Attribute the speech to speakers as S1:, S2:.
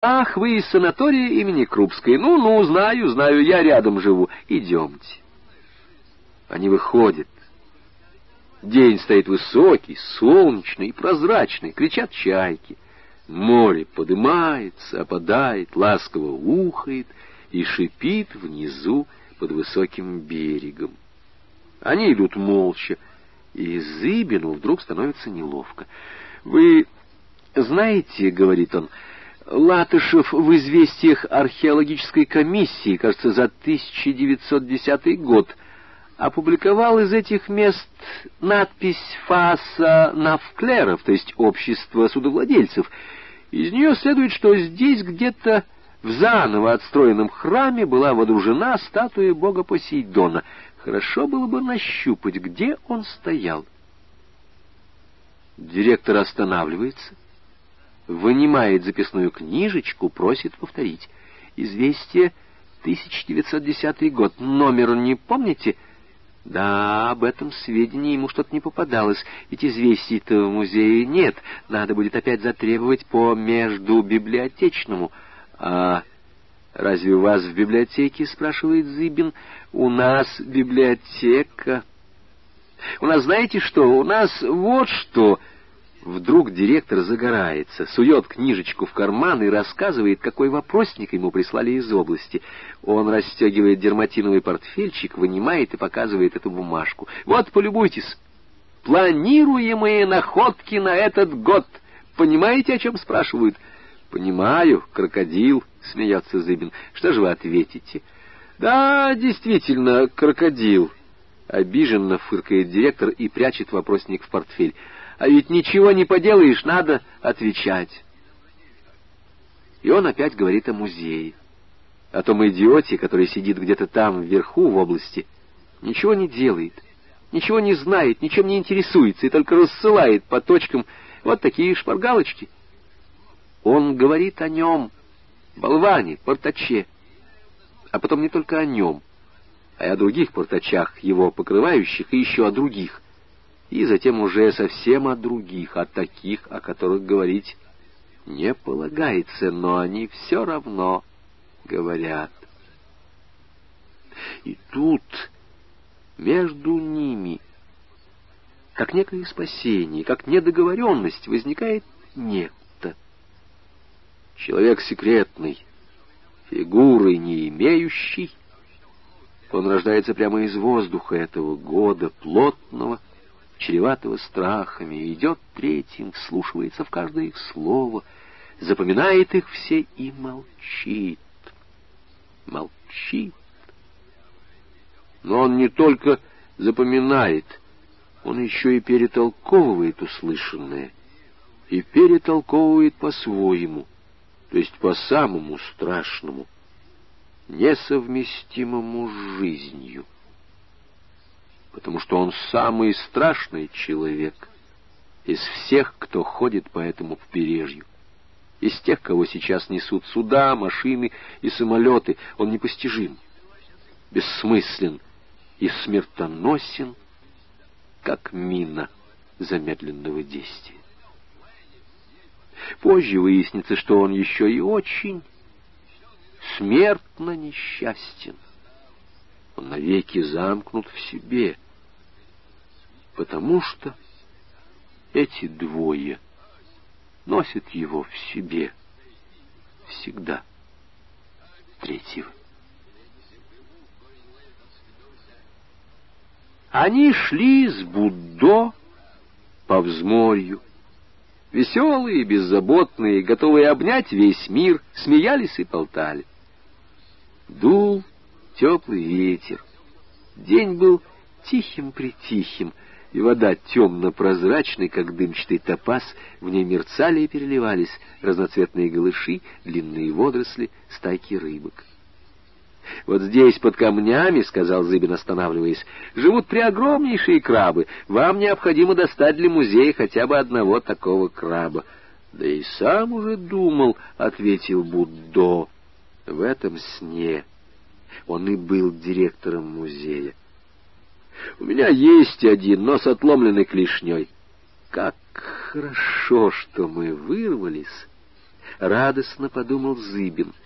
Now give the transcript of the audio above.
S1: Ах, вы из санатория имени Крупской. Ну-ну, знаю, знаю, я рядом живу. Идемте. Они выходят. День стоит высокий, солнечный прозрачный, кричат чайки. Море подымается, опадает, ласково ухает и шипит внизу под высоким берегом. Они идут молча, и Зыбину вдруг становится неловко. «Вы знаете, — говорит он, — Латышев в известиях археологической комиссии, кажется, за 1910 год, опубликовал из этих мест надпись «Фаса Навклеров», то есть «Общество судовладельцев». Из нее следует, что здесь где-то в заново отстроенном храме была водружена статуя бога Посейдона. Хорошо было бы нащупать, где он стоял. Директор останавливается, вынимает записную книжечку, просит повторить. Известие 1910 год. Номер не помните? Да, об этом сведении ему что-то не попадалось, ведь известий-то в музее нет. Надо будет опять затребовать по между библиотечному. А разве у вас в библиотеке, спрашивает Зыбин, у нас библиотека. У нас, знаете что, у нас вот что... Вдруг директор загорается, сует книжечку в карман и рассказывает, какой вопросник ему прислали из области. Он расстегивает дерматиновый портфельчик, вынимает и показывает эту бумажку. «Вот, полюбуйтесь. Планируемые находки на этот год. Понимаете, о чем спрашивают?» «Понимаю, крокодил», — смеется Зыбин. «Что же вы ответите?» «Да, действительно, крокодил», — обиженно фыркает директор и прячет вопросник в портфель. «А ведь ничего не поделаешь, надо отвечать». И он опять говорит о музее, о том идиоте, который сидит где-то там, вверху, в области, ничего не делает, ничего не знает, ничем не интересуется и только рассылает по точкам. Вот такие шпаргалочки. Он говорит о нем, болване, портаче, а потом не только о нем, а и о других портачах, его покрывающих, и еще о других, и затем уже совсем о других, о таких, о которых говорить не полагается, но они все равно говорят. И тут между ними, как некое спасение, как недоговоренность, возникает некто. Человек секретный, фигуры не имеющий, он рождается прямо из воздуха этого года, плотного, чреватого страхами, идет третьим, вслушивается в каждое их слово, запоминает их все и молчит. Молчит. Но он не только запоминает, он еще и перетолковывает услышанное, и перетолковывает по-своему — то есть по самому страшному, несовместимому с жизнью. Потому что он самый страшный человек из всех, кто ходит по этому побережью. Из тех, кого сейчас несут суда, машины и самолеты, он непостижим, бессмыслен и смертоносен, как мина замедленного действия. Позже выяснится, что он еще и очень смертно несчастен. Он навеки замкнут в себе, потому что эти двое носят его в себе всегда третьего. Они шли с Буддо по взморью, Веселые, беззаботные, готовые обнять весь мир, смеялись и болтали. Дул теплый ветер. День был тихим-притихим, и вода темно-прозрачной, как дымчатый топаз, в ней мерцали и переливались разноцветные голыши, длинные водоросли, стайки рыбок. «Вот здесь, под камнями, — сказал Зыбин, останавливаясь, — живут преогромнейшие крабы. Вам необходимо достать для музея хотя бы одного такого краба». «Да и сам уже думал, — ответил Буддо, — в этом сне. Он и был директором музея. У меня есть один, но с отломленной клешней. Как хорошо, что мы вырвались, радостно подумал Зыбин —